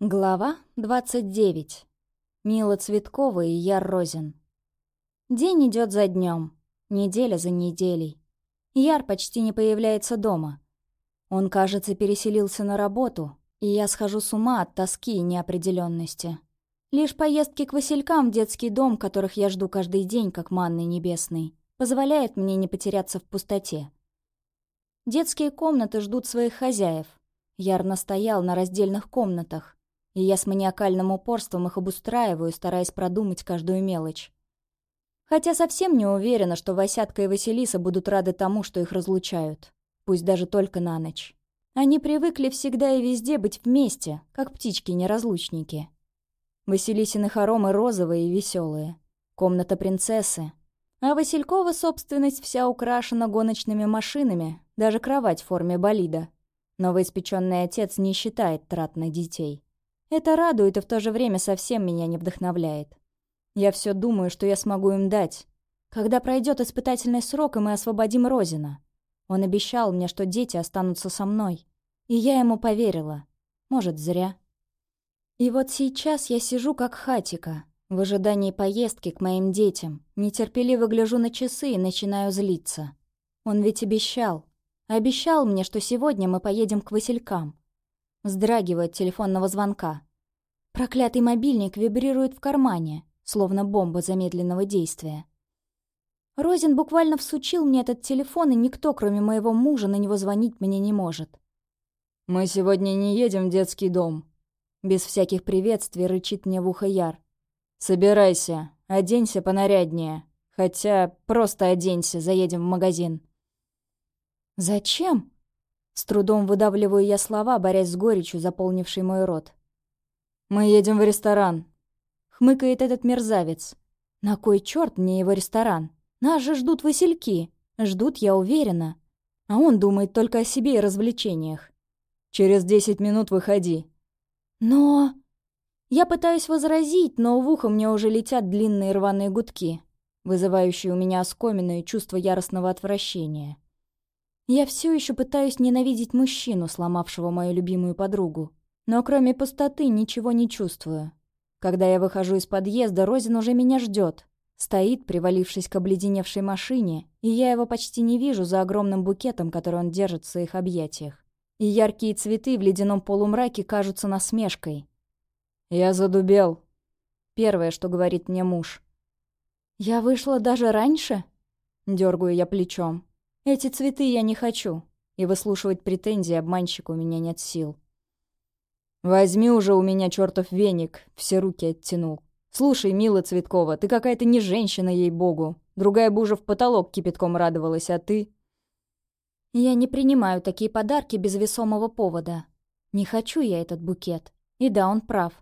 Глава 29. Мила Цветкова и Яр Розин. День идет за днем, неделя за неделей. Яр почти не появляется дома. Он, кажется, переселился на работу, и я схожу с ума от тоски и неопределенности. Лишь поездки к Василькам в детский дом, которых я жду каждый день, как манны небесной, позволяют мне не потеряться в пустоте. Детские комнаты ждут своих хозяев. Яр настоял на раздельных комнатах, и я с маниакальным упорством их обустраиваю, стараясь продумать каждую мелочь. Хотя совсем не уверена, что Васятка и Василиса будут рады тому, что их разлучают. Пусть даже только на ночь. Они привыкли всегда и везде быть вместе, как птички-неразлучники. Василисины хоромы розовые и веселые. Комната принцессы. А Василькова собственность вся украшена гоночными машинами, даже кровать в форме болида. Новоиспеченный отец не считает трат на детей. Это радует и в то же время совсем меня не вдохновляет. Я все думаю, что я смогу им дать. Когда пройдет испытательный срок, и мы освободим Розина. Он обещал мне, что дети останутся со мной. И я ему поверила. Может, зря. И вот сейчас я сижу как хатика, в ожидании поездки к моим детям. Нетерпеливо гляжу на часы и начинаю злиться. Он ведь обещал. Обещал мне, что сегодня мы поедем к Василькам. Вздрагивает телефонного звонка. Проклятый мобильник вибрирует в кармане, словно бомба замедленного действия. Розин буквально всучил мне этот телефон, и никто, кроме моего мужа, на него звонить мне не может. «Мы сегодня не едем в детский дом», — без всяких приветствий рычит мне в ухо Яр. «Собирайся, оденься понаряднее. Хотя просто оденься, заедем в магазин». «Зачем?» С трудом выдавливаю я слова, борясь с горечью, заполнившей мой рот. «Мы едем в ресторан», — хмыкает этот мерзавец. «На кой черт мне его ресторан? Нас же ждут васильки. Ждут, я уверена. А он думает только о себе и развлечениях. Через десять минут выходи». «Но...» Я пытаюсь возразить, но в ухо мне уже летят длинные рваные гудки, вызывающие у меня оскоменное чувство яростного отвращения. Я все еще пытаюсь ненавидеть мужчину, сломавшего мою любимую подругу. Но кроме пустоты ничего не чувствую. Когда я выхожу из подъезда, Розин уже меня ждет. Стоит, привалившись к обледеневшей машине, и я его почти не вижу за огромным букетом, который он держит в своих объятиях. И яркие цветы в ледяном полумраке кажутся насмешкой. «Я задубел», — первое, что говорит мне муж. «Я вышла даже раньше?» — дергаю я плечом. Эти цветы я не хочу, и выслушивать претензии обманщика у меня нет сил. «Возьми уже у меня чертов веник», — все руки оттянул. «Слушай, Мила Цветкова, ты какая-то не женщина, ей-богу. Другая бы уже в потолок кипятком радовалась, а ты...» «Я не принимаю такие подарки без весомого повода. Не хочу я этот букет. И да, он прав.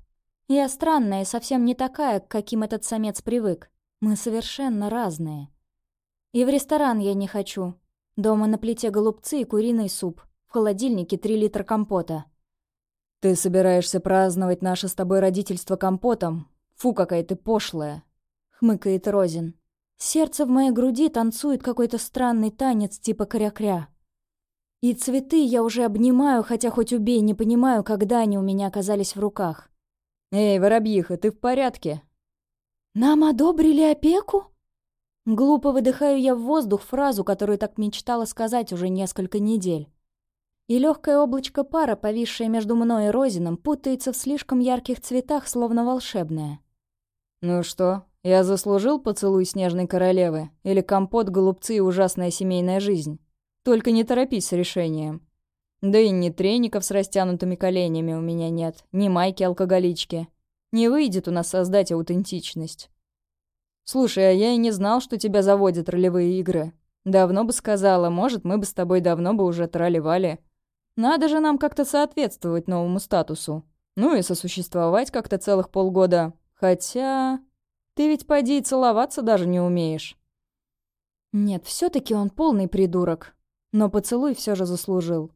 Я странная совсем не такая, к каким этот самец привык. Мы совершенно разные. И в ресторан я не хочу. Дома на плите голубцы и куриный суп. В холодильнике три литра компота. «Ты собираешься праздновать наше с тобой родительство компотом? Фу, какая ты пошлая!» — хмыкает Розин. Сердце в моей груди танцует какой-то странный танец типа кря-кря. И цветы я уже обнимаю, хотя хоть убей, не понимаю, когда они у меня оказались в руках. «Эй, воробьиха, ты в порядке?» «Нам одобрили опеку?» Глупо выдыхаю я в воздух фразу, которую так мечтала сказать уже несколько недель. И легкое облачко пара, повисшее между мной и Розином, путается в слишком ярких цветах, словно волшебное. «Ну что, я заслужил поцелуй снежной королевы? Или компот, голубцы и ужасная семейная жизнь? Только не торопись с решением. Да и ни треников с растянутыми коленями у меня нет, ни майки-алкоголички. Не выйдет у нас создать аутентичность». «Слушай, а я и не знал, что тебя заводят ролевые игры. Давно бы сказала, может, мы бы с тобой давно бы уже тролливали. Надо же нам как-то соответствовать новому статусу. Ну и сосуществовать как-то целых полгода. Хотя... Ты ведь поди и целоваться даже не умеешь». Нет, все таки он полный придурок. Но поцелуй все же заслужил.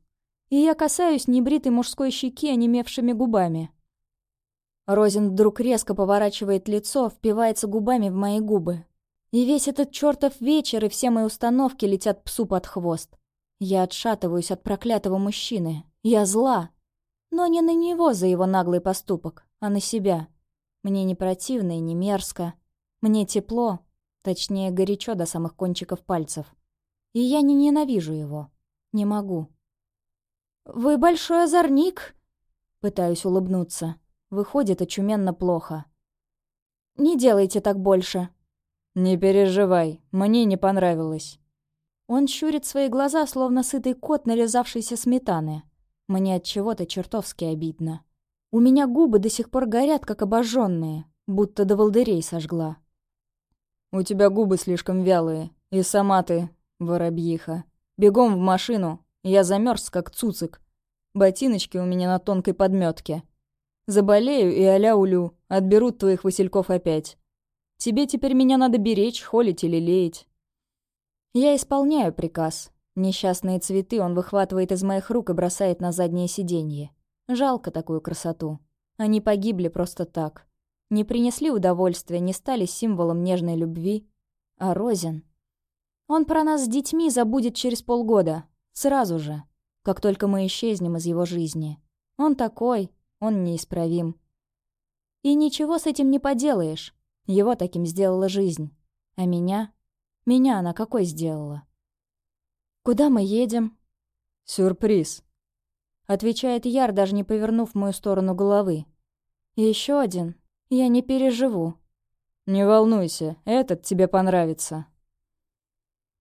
И я касаюсь небритой мужской щеки онемевшими губами. Розин вдруг резко поворачивает лицо, впивается губами в мои губы. И весь этот чертов вечер и все мои установки летят псу под хвост. Я отшатываюсь от проклятого мужчины. Я зла. Но не на него за его наглый поступок, а на себя. Мне не противно и не мерзко. Мне тепло, точнее горячо до самых кончиков пальцев. И я не ненавижу его. Не могу. «Вы большой озорник!» Пытаюсь улыбнуться. Выходит очуменно плохо. «Не делайте так больше!» «Не переживай, мне не понравилось». Он щурит свои глаза, словно сытый кот, нарезавшийся сметаны. Мне от чего-то чертовски обидно. У меня губы до сих пор горят, как обожженные, будто до волдырей сожгла. «У тебя губы слишком вялые, и сама ты, воробьиха. Бегом в машину, я замерз, как цуцик. Ботиночки у меня на тонкой подметке. Заболею и аля улю, отберут твоих васильков опять. Тебе теперь меня надо беречь, холить или леять». Я исполняю приказ. Несчастные цветы он выхватывает из моих рук и бросает на заднее сиденье. Жалко такую красоту. Они погибли просто так. Не принесли удовольствия, не стали символом нежной любви. А Розин... Он про нас с детьми забудет через полгода. Сразу же. Как только мы исчезнем из его жизни. Он такой, он неисправим. И ничего с этим не поделаешь. Его таким сделала жизнь. А меня? Меня она какой сделала? «Куда мы едем?» «Сюрприз», — отвечает Яр, даже не повернув в мою сторону головы. «Еще один. Я не переживу». «Не волнуйся, этот тебе понравится».